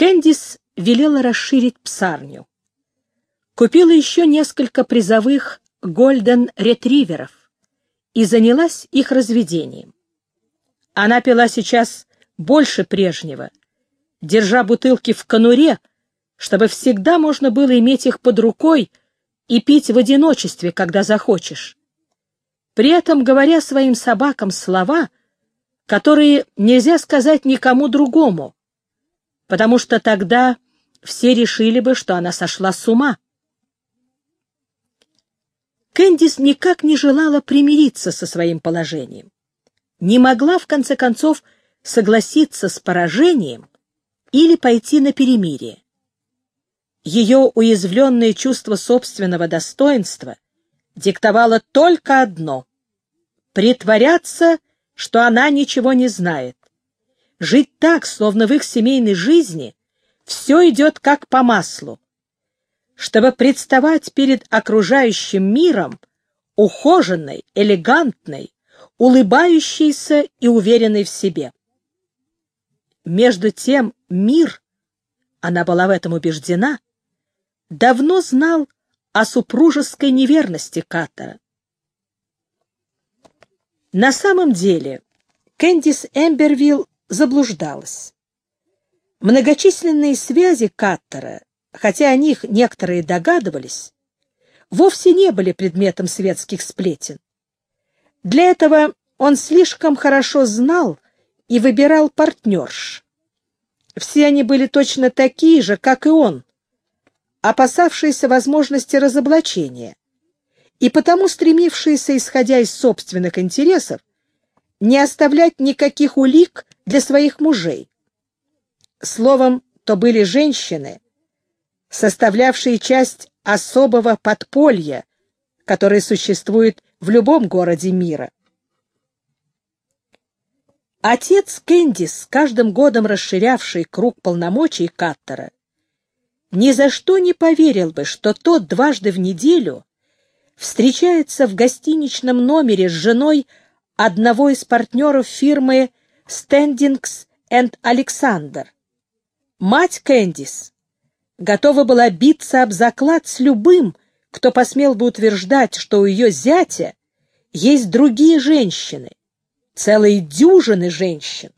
Кэндис велела расширить псарню. Купила еще несколько призовых гольден-ретриверов и занялась их разведением. Она пила сейчас больше прежнего, держа бутылки в конуре, чтобы всегда можно было иметь их под рукой и пить в одиночестве, когда захочешь. При этом говоря своим собакам слова, которые нельзя сказать никому другому, потому что тогда все решили бы, что она сошла с ума. Кэндис никак не желала примириться со своим положением, не могла, в конце концов, согласиться с поражением или пойти на перемирие. Ее уязвленное чувство собственного достоинства диктовало только одно — притворяться, что она ничего не знает, жить так, словно в их семейной жизни все идет как по маслу, чтобы представать перед окружающим миром ухоженной, элегантной, улыбающейся и уверенной в себе. Между тем мир, она была в этом убеждена, давно знал о супружеской неверности Каттера. На самом деле Кэндис Эмбервилл заблуждалась. Многочисленные связи Каттера, хотя о них некоторые догадывались, вовсе не были предметом светских сплетен. Для этого он слишком хорошо знал и выбирал партнерш. Все они были точно такие же, как и он, опасавшиеся возможности разоблачения, и потому стремившиеся, исходя из собственных интересов, не оставлять никаких улик для своих мужей. Словом, то были женщины, составлявшие часть особого подполья, которое существует в любом городе мира. Отец Кэндис, каждым годом расширявший круг полномочий Каттера, ни за что не поверил бы, что тот дважды в неделю встречается в гостиничном номере с женой одного из партнеров фирмы «Стендингс энд Александр», Мать Кэндис готова была биться об заклад с любым, кто посмел бы утверждать, что у ее зятя есть другие женщины, целые дюжины женщин.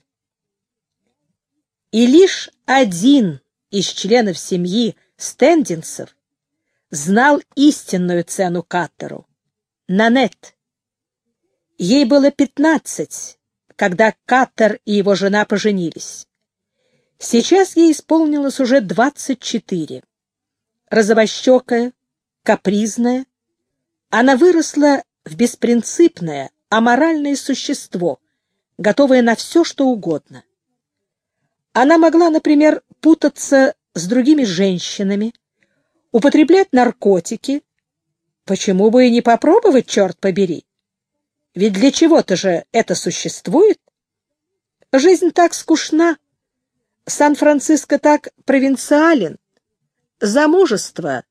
И лишь один из членов семьи Стендинсов знал истинную цену Каттеру — Нанет. Ей было пятнадцать, когда Каттер и его жена поженились. Сейчас ей исполнилось уже двадцать четыре. Розовощекая, капризная, она выросла в беспринципное, аморальное существо, готовое на все, что угодно. Она могла, например, путаться с другими женщинами, употреблять наркотики. Почему бы и не попробовать, черт побери? Ведь для чего-то же это существует. Жизнь так скучна, Сан-Франциско так провинциален. Замужество,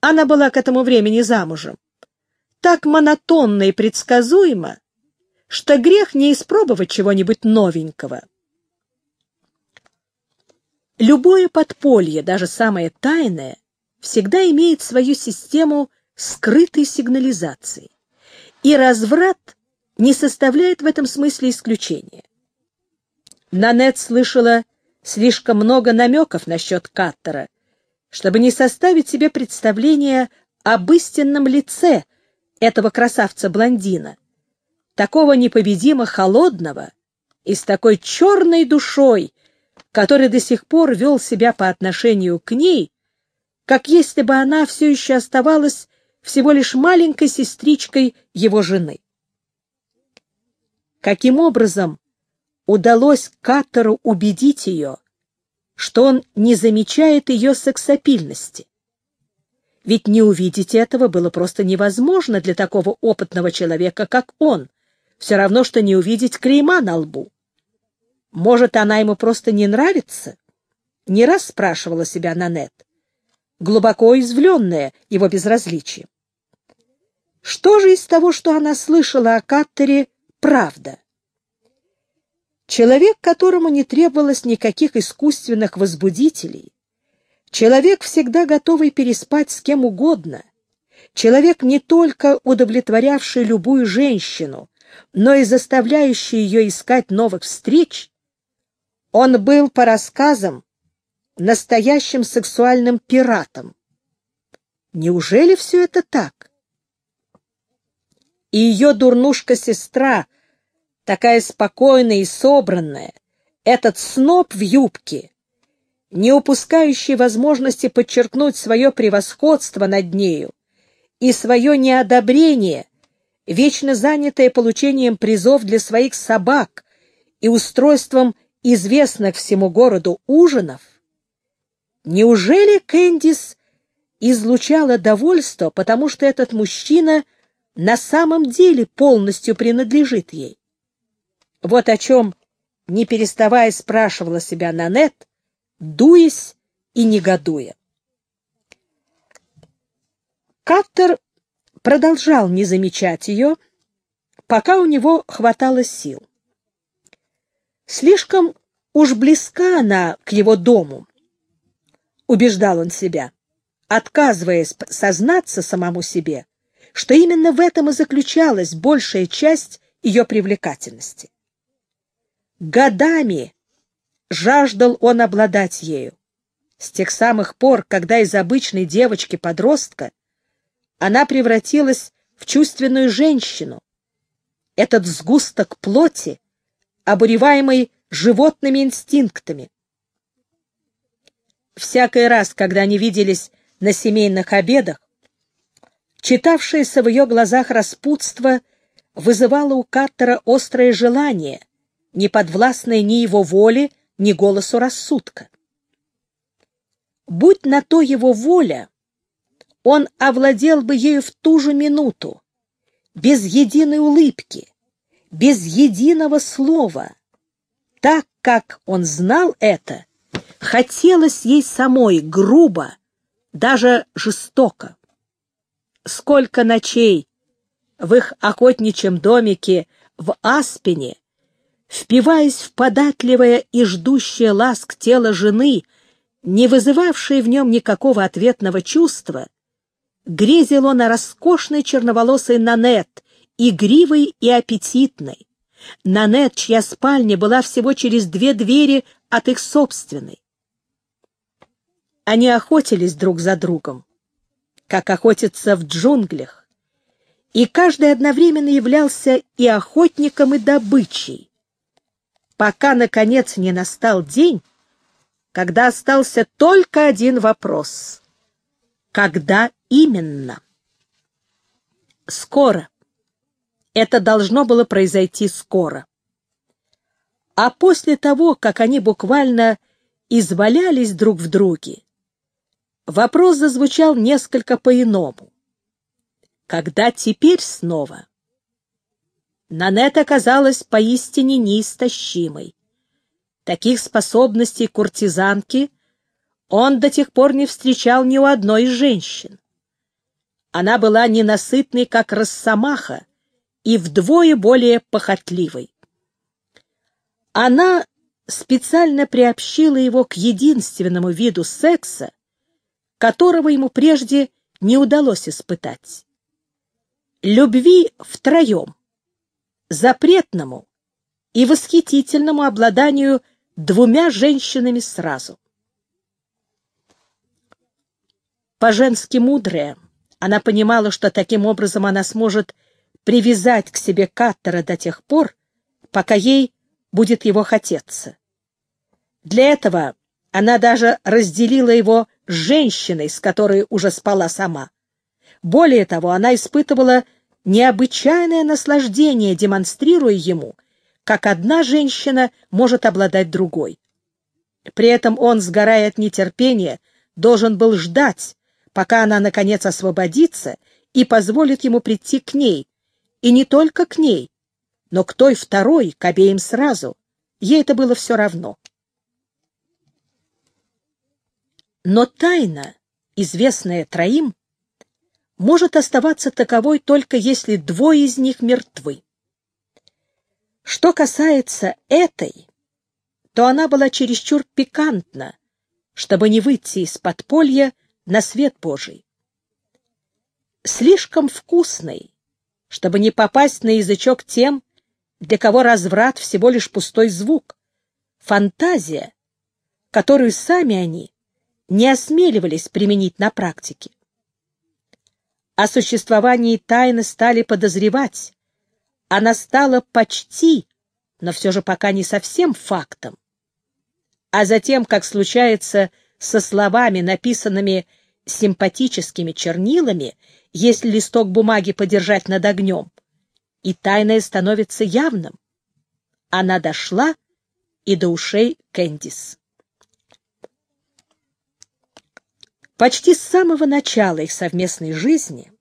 она была к этому времени замужем, так монотонно и предсказуемо, что грех не испробовать чего-нибудь новенького. Любое подполье, даже самое тайное, всегда имеет свою систему скрытой сигнализации, и разврат не составляет в этом смысле исключения. Нанет слышала слишком много намеков насчет Каттера, чтобы не составить себе представление об истинном лице этого красавца-блондина, такого непобедимо холодного и с такой черной душой, который до сих пор вел себя по отношению к ней, как если бы она все еще оставалась всего лишь маленькой сестричкой его жены. Каким образом удалось Каттеру убедить ее, что он не замечает ее сексапильности. Ведь не увидеть этого было просто невозможно для такого опытного человека, как он, все равно, что не увидеть клейма на лбу. Может, она ему просто не нравится? Не раз спрашивала себя Нанет, глубоко извленная его безразличием. Что же из того, что она слышала о Каттере, правда? Человек, которому не требовалось никаких искусственных возбудителей, человек, всегда готовый переспать с кем угодно, человек, не только удовлетворявший любую женщину, но и заставляющий ее искать новых встреч, он был, по рассказам, настоящим сексуальным пиратом. Неужели все это так? И ее дурнушка-сестра — такая спокойная и собранная, этот сноб в юбке, не упускающий возможности подчеркнуть свое превосходство над нею и свое неодобрение, вечно занятое получением призов для своих собак и устройством известных всему городу ужинов, неужели Кэндис излучала довольство, потому что этот мужчина на самом деле полностью принадлежит ей? Вот о чем, не переставая, спрашивала себя Нанет, дуясь и негодуя. Каттер продолжал не замечать ее, пока у него хватало сил. Слишком уж близка она к его дому, убеждал он себя, отказываясь сознаться самому себе, что именно в этом и заключалась большая часть ее привлекательности. Годами жаждал он обладать ею. С тех самых пор, когда из обычной девочки-подростка она превратилась в чувственную женщину. Этот сгусток плоти, обуреваемый животными инстинктами. Всякий раз, когда они виделись на семейных обедах, читавшееся в ее глазах распутство вызывало у Картера острое желание не подвластная ни его воле, ни голосу рассудка. Будь на то его воля, он овладел бы ею в ту же минуту, без единой улыбки, без единого слова. Так как он знал это, хотелось ей самой грубо, даже жестоко. Сколько ночей в их охотничьем домике в Аспене впиваясь в податливое и ждущее ласк тело жены, не вызывавшее в нем никакого ответного чувства, грезил он о роскошной черноволосой Нанет, игривой и аппетитной. Нанет, чья спальня была всего через две двери от их собственной. Они охотились друг за другом, как охотятся в джунглях, и каждый одновременно являлся и охотником, и добычей пока, наконец, не настал день, когда остался только один вопрос. Когда именно? Скоро. Это должно было произойти скоро. А после того, как они буквально извалялись друг в друге, вопрос зазвучал несколько по-иному. Когда теперь снова? Нанет оказалась поистине неистощимой. Таких способностей куртизанки он до тех пор не встречал ни у одной из женщин. Она была ненасытной, как росомаха, и вдвое более похотливой. Она специально приобщила его к единственному виду секса, которого ему прежде не удалось испытать. Любви втроем запретному и восхитительному обладанию двумя женщинами сразу. По-женски мудрая, она понимала, что таким образом она сможет привязать к себе Каттера до тех пор, пока ей будет его хотеться. Для этого она даже разделила его женщиной, с которой уже спала сама. Более того, она испытывала необычайное наслаждение, демонстрируя ему, как одна женщина может обладать другой. При этом он, сгорая от нетерпения, должен был ждать, пока она, наконец, освободится и позволит ему прийти к ней, и не только к ней, но к той второй, к обеим сразу. Ей это было все равно. Но тайна, известная троим, может оставаться таковой только если двое из них мертвы. Что касается этой, то она была чересчур пикантна, чтобы не выйти из подполья на свет Божий. Слишком вкусной, чтобы не попасть на язычок тем, для кого разврат всего лишь пустой звук, фантазия, которую сами они не осмеливались применить на практике. О существовании тайны стали подозревать, она стала почти, но все же пока не совсем фактом. А затем, как случается со словами, написанными симпатическими чернилами, если листок бумаги подержать над огнем, и тайное становится явным. Она дошла и до ушей Кэндис. Почти с самого начала их совместной жизни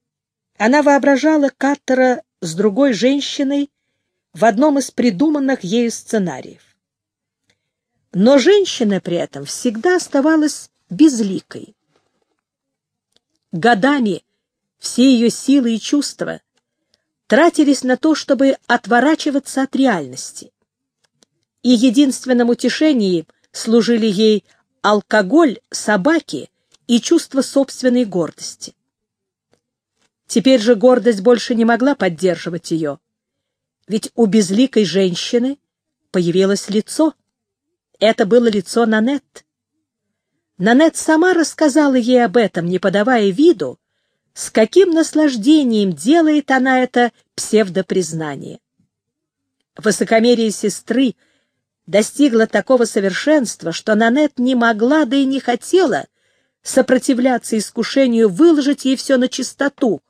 она воображала Каттера с другой женщиной в одном из придуманных ею сценариев. Но женщина при этом всегда оставалась безликой. Годами все ее силы и чувства тратились на то, чтобы отворачиваться от реальности. И единственным утешением служили ей алкоголь, собаки и чувство собственной гордости. Теперь же гордость больше не могла поддерживать ее, ведь у безликой женщины появилось лицо. Это было лицо Нанет. Нанет сама рассказала ей об этом, не подавая виду, с каким наслаждением делает она это псевдопризнание. Высокомерие сестры достигло такого совершенства, что Нанет не могла, да и не хотела сопротивляться искушению выложить ей все на чистоту,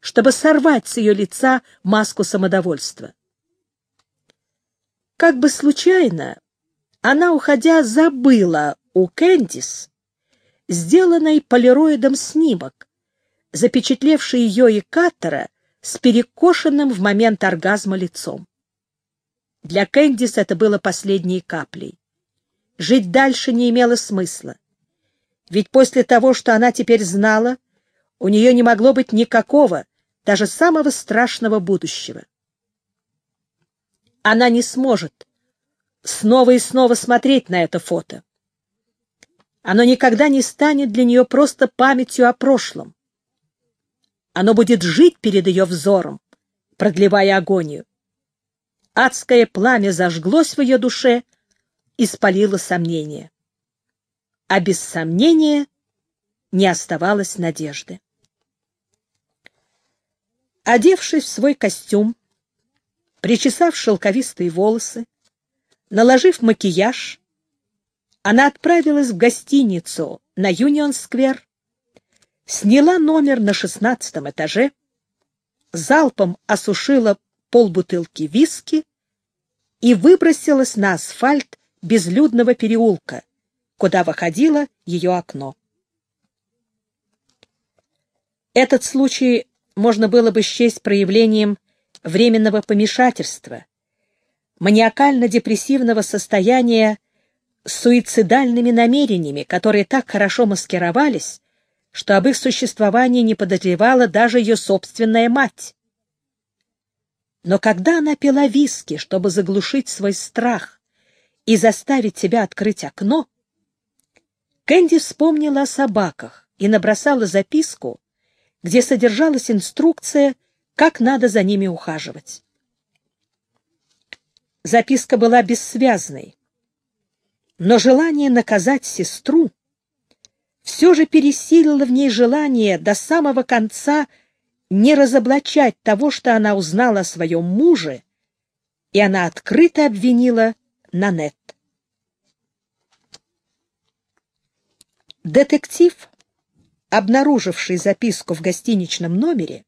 чтобы сорвать с ее лица маску самодовольства. Как бы случайно, она, уходя, забыла у Кэндис сделанный полироидом снимок, запечатлевший ее и Каттера с перекошенным в момент оргазма лицом. Для Кэндис это было последней каплей. Жить дальше не имело смысла. Ведь после того, что она теперь знала, у нее не могло быть никакого, даже самого страшного будущего. Она не сможет снова и снова смотреть на это фото. Оно никогда не станет для нее просто памятью о прошлом. Оно будет жить перед ее взором, продлевая агонию. Адское пламя зажглось в ее душе и спалило сомнения. А без сомнения не оставалось надежды. Одевшись в свой костюм, причесав шелковистые волосы, наложив макияж, она отправилась в гостиницу на Юнион-сквер, сняла номер на шестнадцатом этаже, залпом осушила полбутылки виски и выбросилась на асфальт безлюдного переулка, куда выходило ее окно. Этот случай можно было бы счесть проявлением временного помешательства, маниакально-депрессивного состояния с суицидальными намерениями, которые так хорошо маскировались, что об их существовании не подозревала даже ее собственная мать. Но когда она пила виски, чтобы заглушить свой страх и заставить себя открыть окно, Кэнди вспомнила о собаках и набросала записку, где содержалась инструкция, как надо за ними ухаживать. Записка была бессвязной, но желание наказать сестру все же пересилило в ней желание до самого конца не разоблачать того, что она узнала о своем муже, и она открыто обвинила Нанет. Детектив обнаруживший записку в гостиничном номере,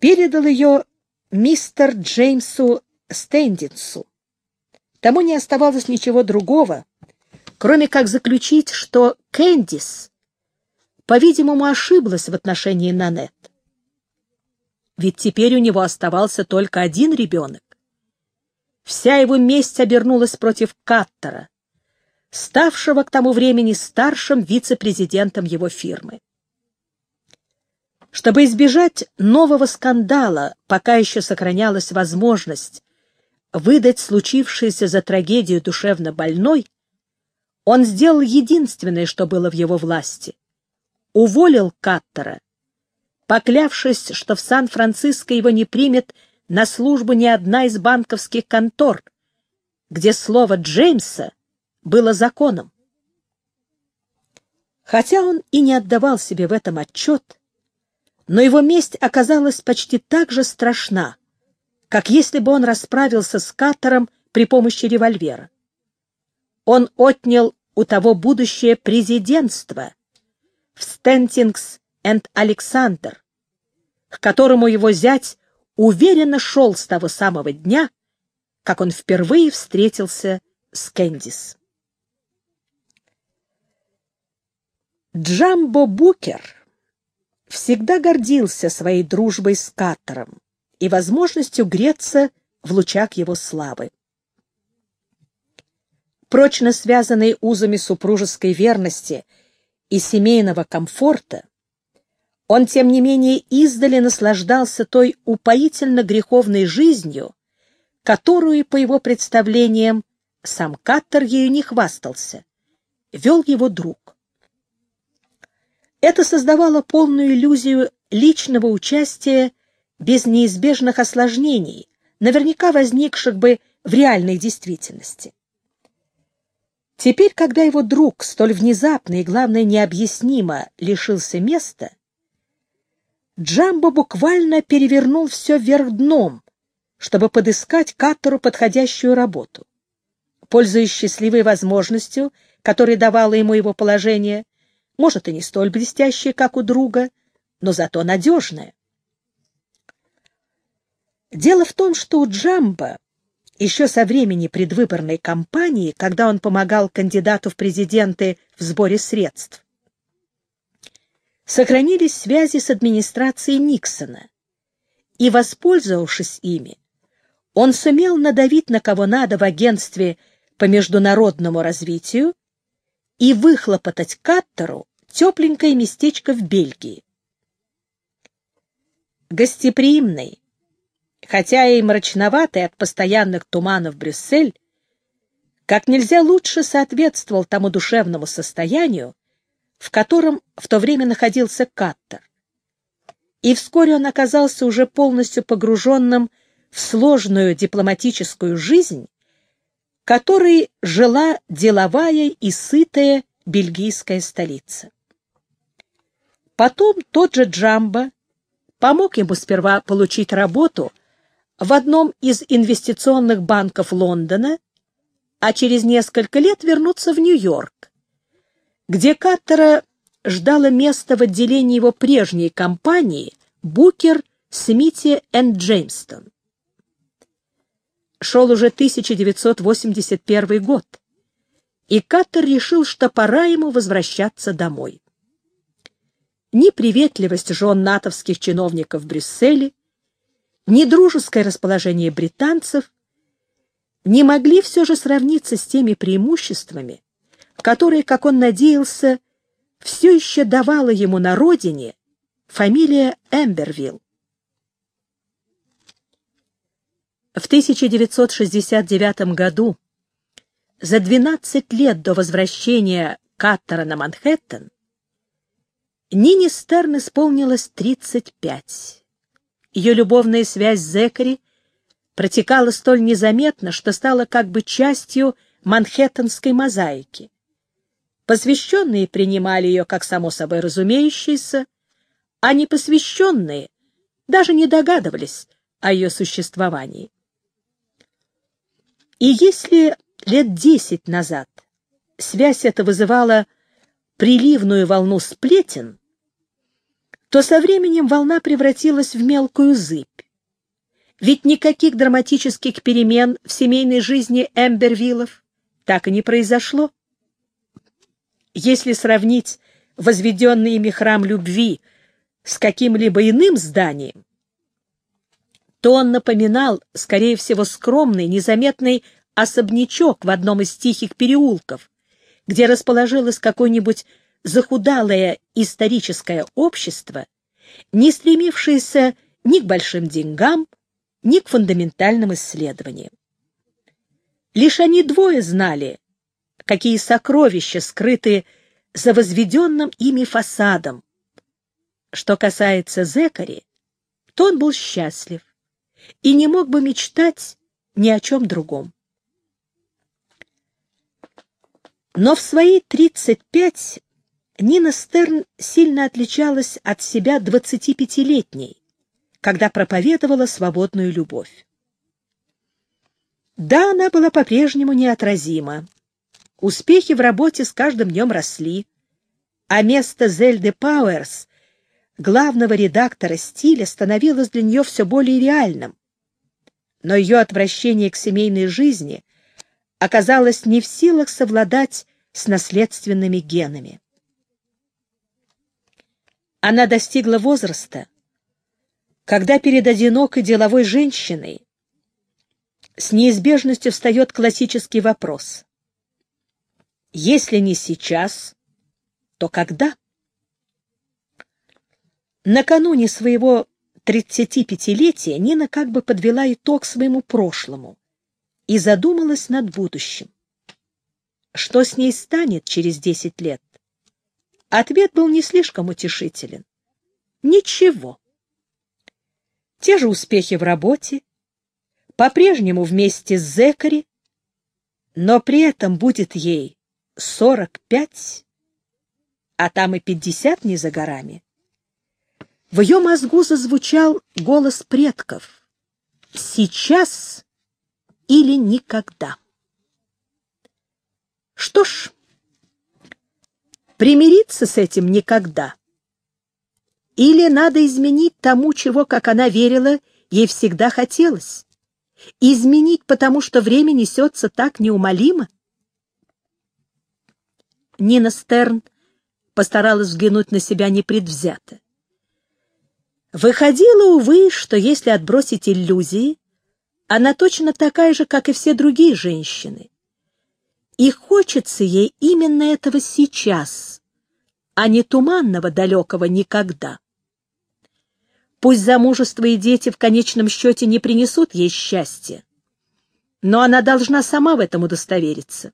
передал ее мистер Джеймсу Стендинсу. Тому не оставалось ничего другого, кроме как заключить, что Кэндис, по-видимому, ошиблась в отношении Нанет. Ведь теперь у него оставался только один ребенок. Вся его месть обернулась против Каттера, ставшего к тому времени старшим вице-президентом его фирмы. Чтобы избежать нового скандала, пока еще сохранялась возможность выдать случившееся за трагедию душевно больной, он сделал единственное, что было в его власти. Уволил Каттера, поклявшись, что в Сан-Франциско его не примет на службу ни одна из банковских контор, где слово Джеймса было законом. Хотя он и не отдавал себе в этом отчет, но его месть оказалась почти так же страшна, как если бы он расправился с Каттером при помощи револьвера. Он отнял у того будущее президентство в Стентингс энд Александр, к которому его зять уверенно шел с того самого дня, как он впервые встретился с Кэндис. Джамбо Букер всегда гордился своей дружбой с Каттером и возможностью греться в лучах его славы. Прочно связанные узами супружеской верности и семейного комфорта, он, тем не менее, издали наслаждался той упоительно греховной жизнью, которую, по его представлениям, сам Каттер ею не хвастался, вел его друг. Это создавало полную иллюзию личного участия без неизбежных осложнений, наверняка возникших бы в реальной действительности. Теперь, когда его друг столь внезапно и, главное, необъяснимо лишился места, Джамбо буквально перевернул все вверх дном, чтобы подыскать Каттеру подходящую работу. Пользуясь счастливой возможностью, которую давало ему его положение, может, и не столь блестящее, как у друга, но зато надежное. Дело в том, что у Джамба еще со времени предвыборной кампании, когда он помогал кандидату в президенты в сборе средств, сохранились связи с администрацией Никсона, и, воспользовавшись ими, он сумел надавить на кого надо в агентстве по международному развитию и выхлопотать Каттеру тепленькое местечко в Бельгии. Гостеприимный, хотя и мрачноватый от постоянных туманов Брюссель, как нельзя лучше соответствовал тому душевному состоянию, в котором в то время находился Каттер. И вскоре он оказался уже полностью погруженным в сложную дипломатическую жизнь, которой жила деловая и сытая бельгийская столица. Потом тот же Джамбо помог ему сперва получить работу в одном из инвестиционных банков Лондона, а через несколько лет вернуться в Нью-Йорк, где Каттера ждало место в отделении его прежней компании Букер, Смити энд Джеймстон. Шел уже 1981 год, и Каттер решил, что пора ему возвращаться домой ни приветливость жен натовских чиновников в Брюсселе, ни дружеское расположение британцев не могли все же сравниться с теми преимуществами, которые, как он надеялся, все еще давала ему на родине фамилия Эмбервилл. В 1969 году, за 12 лет до возвращения Каттера на Манхэттен, Нине Стерн исполнилось 35. Ее любовная связь с Зекари протекала столь незаметно, что стала как бы частью манхэттенской мозаики. Посвященные принимали ее как само собой разумеющееся, а непосвященные даже не догадывались о ее существовании. И если лет десять назад связь эта вызывала приливную волну сплетен, то со временем волна превратилась в мелкую зыбь. Ведь никаких драматических перемен в семейной жизни Эмбервиллов так и не произошло. Если сравнить возведенный ими храм любви с каким-либо иным зданием, то он напоминал, скорее всего, скромный, незаметный особнячок в одном из тихих переулков, где расположилось какое-нибудь захудалое историческое общество, не стремившееся ни к большим деньгам, ни к фундаментальным исследованиям. Лишь они двое знали, какие сокровища скрыты за возведенным ими фасадом. Что касается Зекари, то он был счастлив и не мог бы мечтать ни о чем другом. Но в свои 35 Нина Стерн сильно отличалась от себя 25-летней, когда проповедовала свободную любовь. Да, она была по-прежнему неотразима. Успехи в работе с каждым днем росли, а место Зельды Пауэрс, главного редактора стиля, становилось для нее все более реальным. Но ее отвращение к семейной жизни оказалось не в силах совладать с наследственными генами. Она достигла возраста, когда перед одинокой деловой женщиной с неизбежностью встает классический вопрос. Если не сейчас, то когда? Накануне своего 35-летия Нина как бы подвела итог своему прошлому и задумалась над будущим. Что с ней станет через 10 лет? Ответ был не слишком утешителен. Ничего. Те же успехи в работе, по-прежнему вместе с Зекари, но при этом будет ей 45, а там и 50 не за горами. В ее мозгу зазвучал голос предков. Сейчас или никогда. Что ж, примириться с этим никогда. Или надо изменить тому, чего, как она верила, ей всегда хотелось. Изменить, потому что время несется так неумолимо. Нина Стерн постаралась взглянуть на себя непредвзято. Выходило, увы, что если отбросить иллюзии, она точно такая же, как и все другие женщины. И хочется ей именно этого сейчас, а не туманного далекого никогда. Пусть замужество и дети в конечном счете не принесут ей счастья, но она должна сама в этом удостовериться.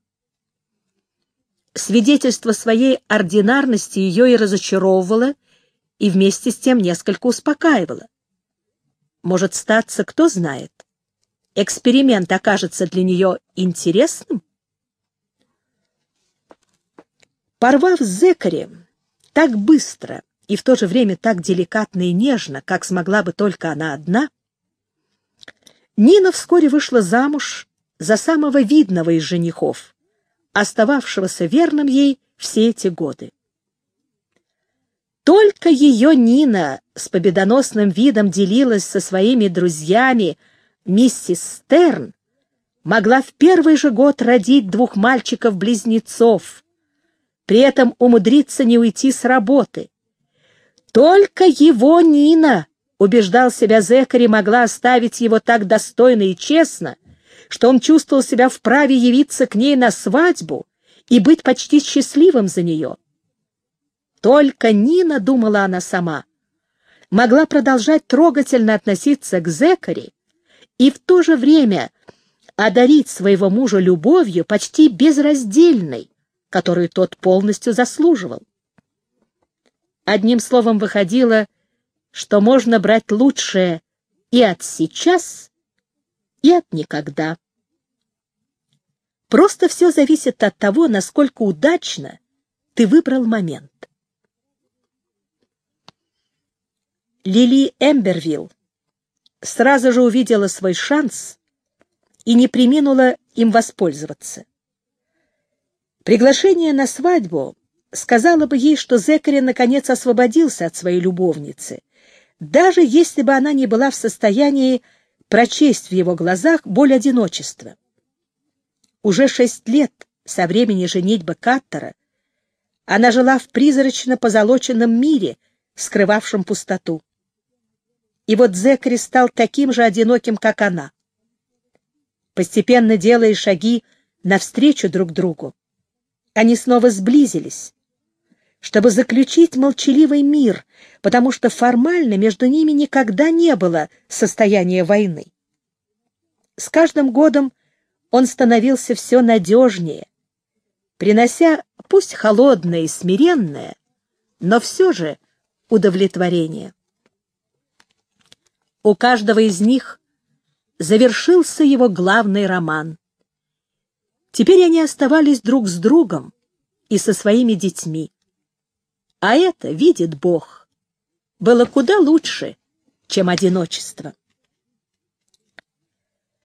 Свидетельство своей ординарности ее и разочаровывало, и вместе с тем несколько успокаивало. Может статься, кто знает, эксперимент окажется для нее интересным? Порвав с Зекарем так быстро и в то же время так деликатно и нежно, как смогла бы только она одна, Нина вскоре вышла замуж за самого видного из женихов, остававшегося верным ей все эти годы. Только ее Нина с победоносным видом делилась со своими друзьями миссис Стерн, могла в первый же год родить двух мальчиков-близнецов, при этом умудриться не уйти с работы. Только его Нина, убеждал себя Зекари, могла оставить его так достойно и честно, что он чувствовал себя вправе явиться к ней на свадьбу и быть почти счастливым за нее. Только Нина, думала она сама, могла продолжать трогательно относиться к Зекари и в то же время одарить своего мужа любовью почти безраздельной, которую тот полностью заслуживал. Одним словом, выходило, что можно брать лучшее и от сейчас, и от никогда. Просто все зависит от того, насколько удачно ты выбрал момент. Лили Эмбервилл сразу же увидела свой шанс и не приминула им воспользоваться. Приглашение на свадьбу сказала бы ей, что Зекари наконец освободился от своей любовницы, даже если бы она не была в состоянии прочесть в его глазах боль одиночества. Уже шесть лет со времени женитьбы Каттера она жила в призрачно позолоченном мире, скрывавшем пустоту. И вот Зекари стал таким же одиноким, как она. Постепенно делая шаги навстречу друг другу, они снова сблизились, чтобы заключить молчаливый мир, потому что формально между ними никогда не было состояния войны. С каждым годом он становился все надежнее, принося, пусть холодное и смиренное, но все же удовлетворение. У каждого из них завершился его главный роман. Теперь они оставались друг с другом и со своими детьми. А это, видит Бог, было куда лучше, чем одиночество.